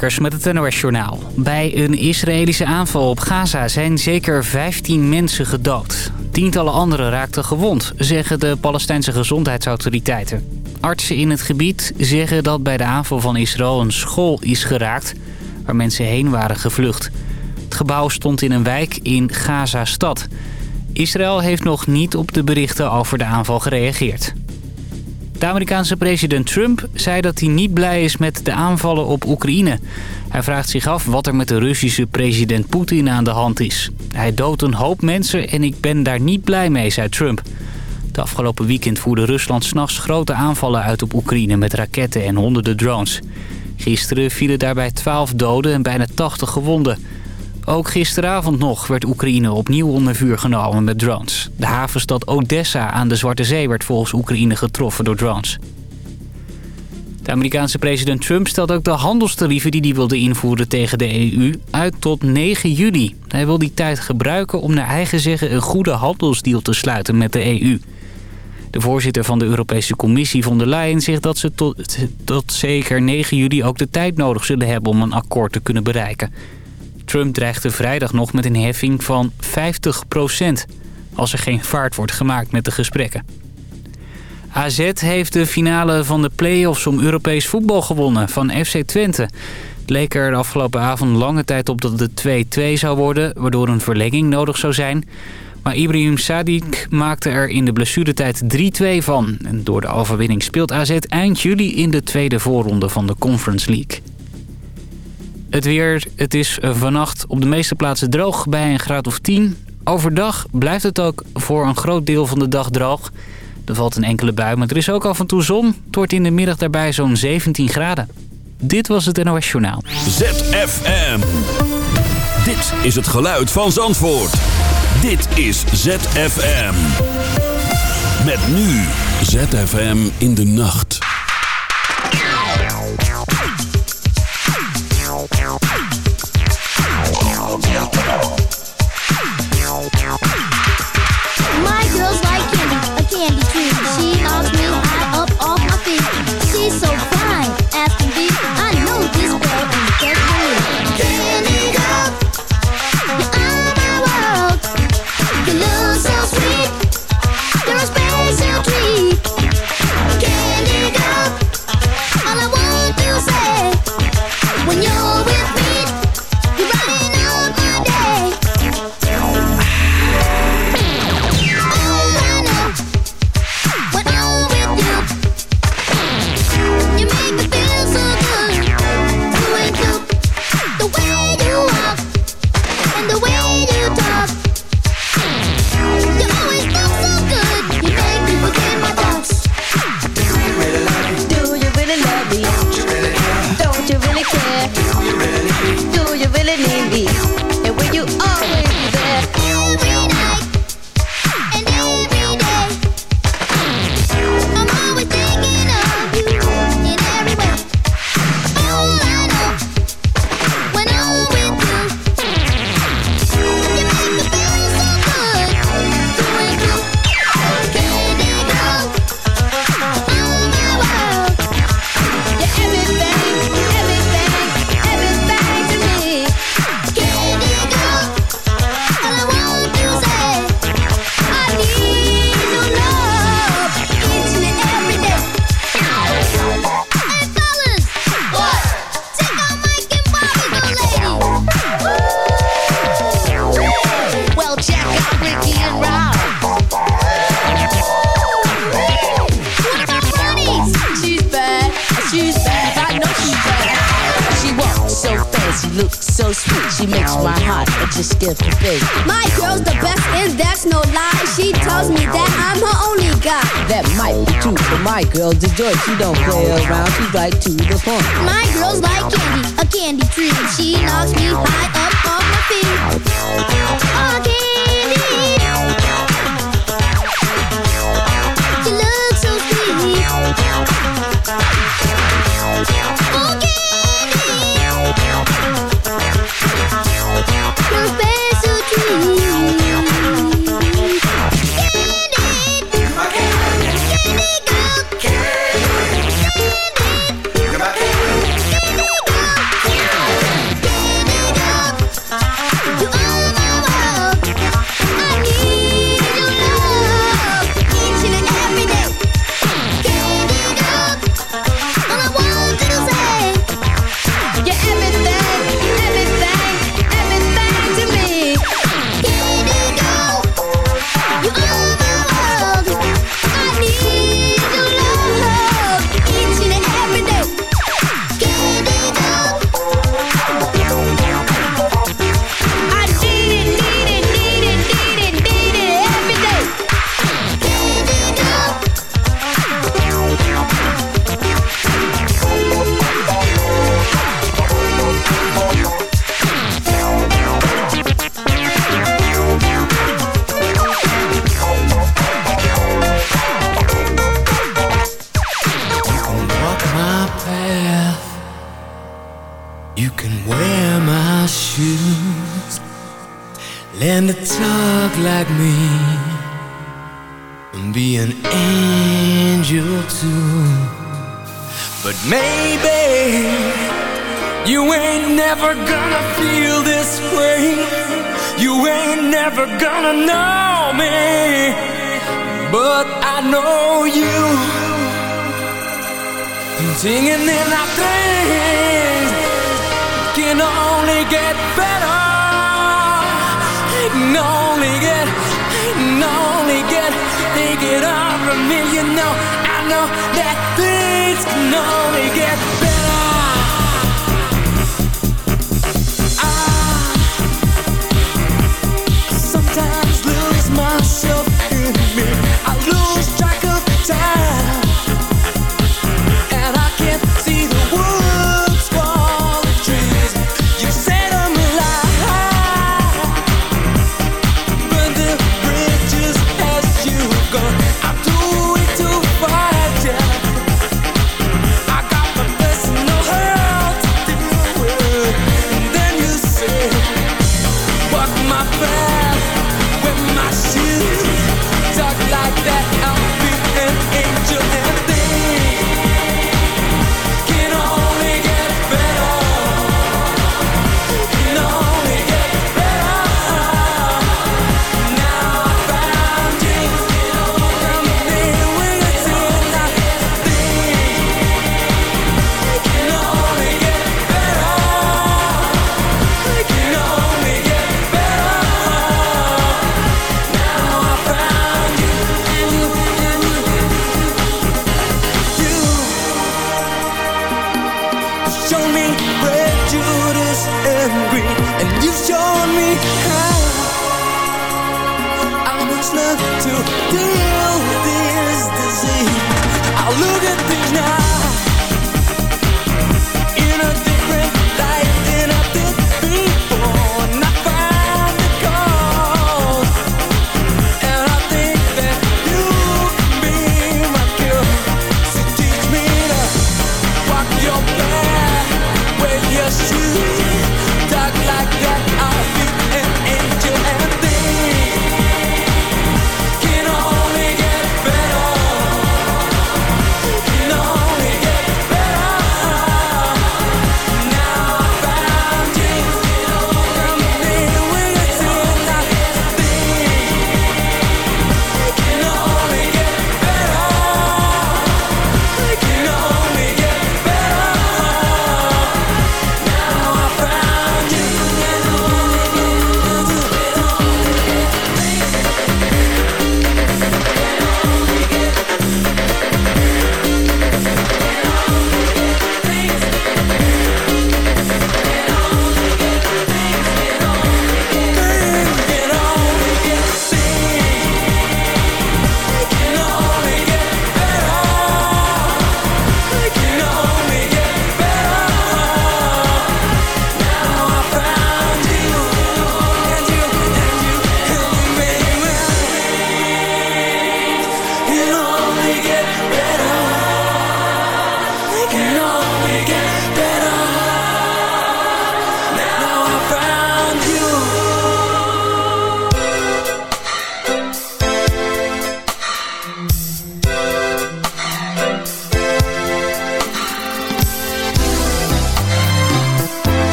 Met het NOS Journaal. Bij een Israëlische aanval op Gaza zijn zeker 15 mensen gedood. Tientallen anderen raakten gewond, zeggen de Palestijnse gezondheidsautoriteiten. Artsen in het gebied zeggen dat bij de aanval van Israël een school is geraakt... waar mensen heen waren gevlucht. Het gebouw stond in een wijk in Gaza-stad. Israël heeft nog niet op de berichten over de aanval gereageerd. De Amerikaanse president Trump zei dat hij niet blij is met de aanvallen op Oekraïne. Hij vraagt zich af wat er met de Russische president Poetin aan de hand is. Hij doodt een hoop mensen en ik ben daar niet blij mee, zei Trump. Het afgelopen weekend voerde Rusland s'nachts grote aanvallen uit op Oekraïne met raketten en honderden drones. Gisteren vielen daarbij 12 doden en bijna 80 gewonden. Ook gisteravond nog werd Oekraïne opnieuw onder vuur genomen met drones. De havenstad Odessa aan de Zwarte Zee werd volgens Oekraïne getroffen door drones. De Amerikaanse president Trump stelt ook de handelstarieven die hij wilde invoeren tegen de EU uit tot 9 juli. Hij wil die tijd gebruiken om naar eigen zeggen een goede handelsdeal te sluiten met de EU. De voorzitter van de Europese Commissie von der Leyen zegt dat ze tot, tot zeker 9 juli ook de tijd nodig zullen hebben om een akkoord te kunnen bereiken. Trump dreigde vrijdag nog met een heffing van 50% als er geen vaart wordt gemaakt met de gesprekken. AZ heeft de finale van de play-offs om Europees voetbal gewonnen van FC Twente. Het leek er de afgelopen avond lange tijd op dat het 2-2 zou worden... waardoor een verlenging nodig zou zijn. Maar Ibrahim Sadiq maakte er in de blessuretijd 3-2 van. En door de overwinning speelt AZ eind juli in de tweede voorronde van de Conference League. Het weer, het is vannacht op de meeste plaatsen droog bij een graad of 10. Overdag blijft het ook voor een groot deel van de dag droog. Er valt een enkele bui, maar er is ook af en toe zon. Het in de middag daarbij zo'n 17 graden. Dit was het NOS Journaal. ZFM. Dit is het geluid van Zandvoort. Dit is ZFM. Met nu ZFM in de nacht. Girl Detroit, she don't play around, she's right to that things can only get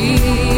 defeat.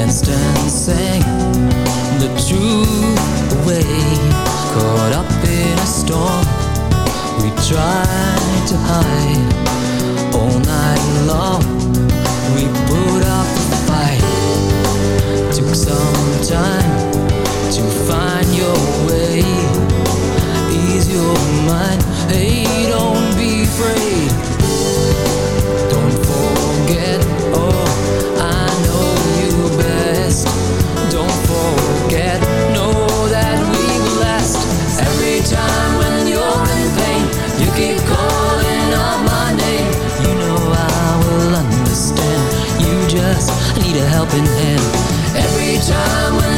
danced and sang the true way. Caught up in a storm, we tried to hide all night long. We put up a fight. Took some time to find your way. Ease your mind, hey, don't be afraid. helping hand every time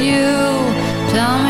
you. Tell me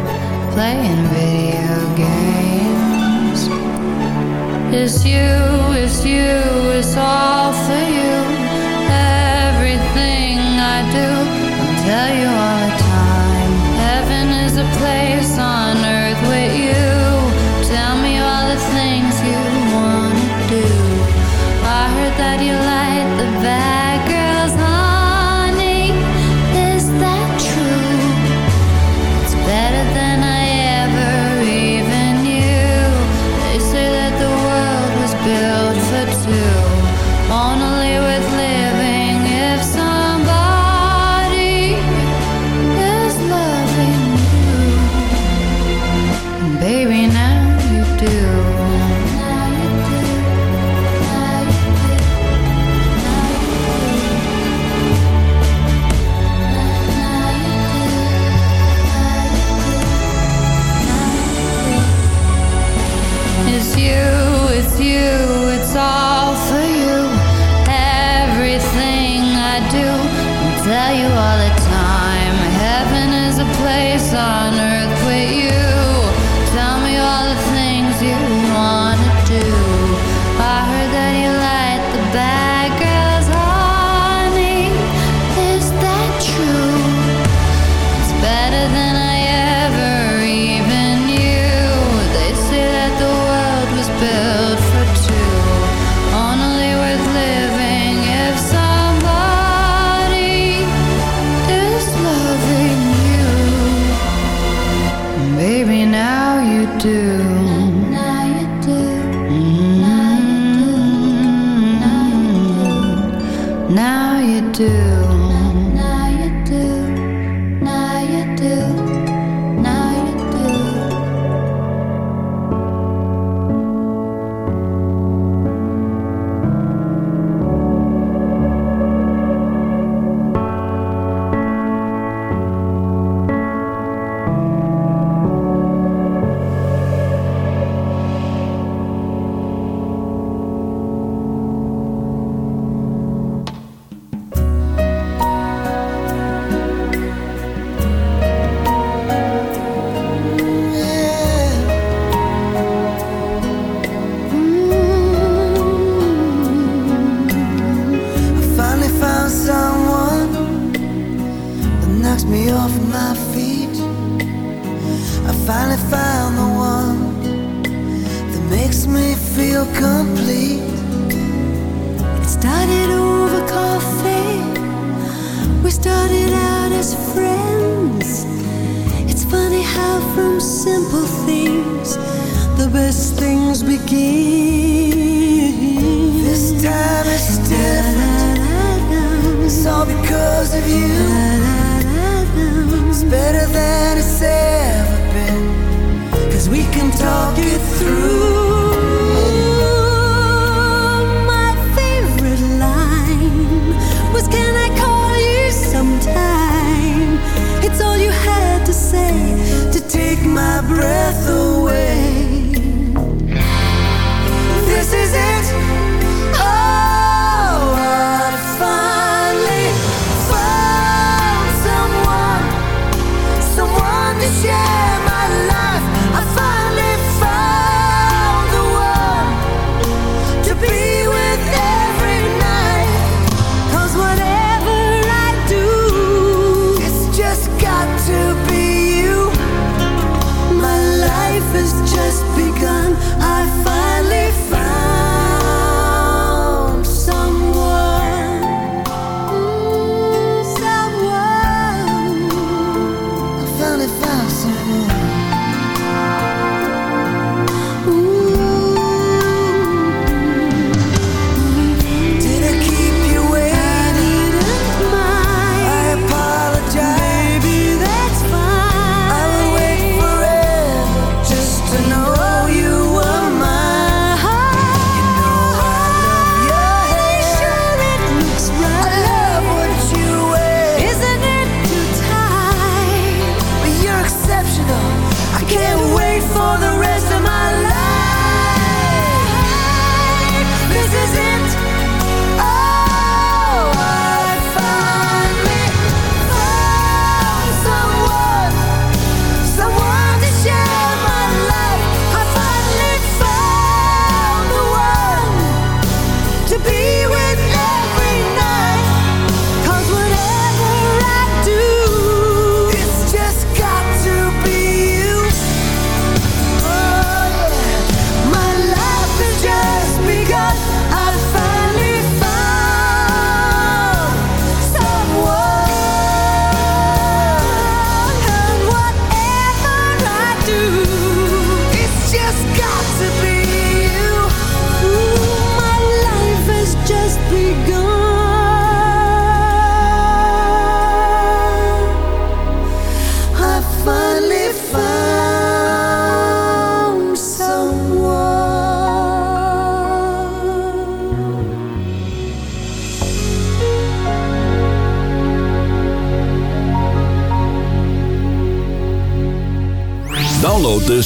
playing video games. It's you, it's you, it's all for you. Everything I do, I'll tell you all.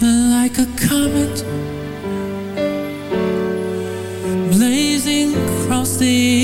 like a comet blazing across the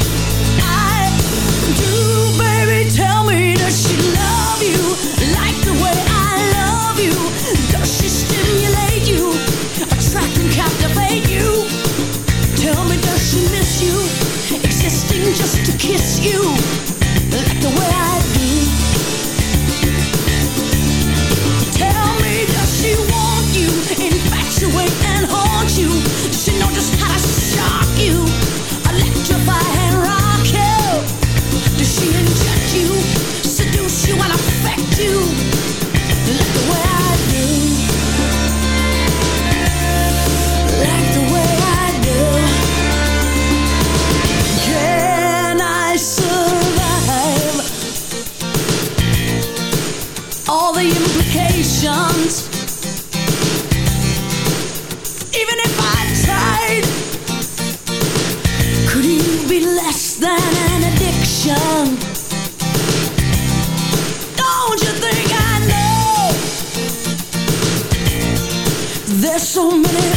just to kiss you. less than an addiction. Don't you think I know? There's so many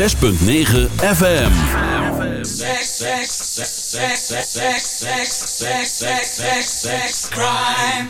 106.9 FM. Sex, sex, sex, sex, sex, sex, sex, sex, sex, sex, crime.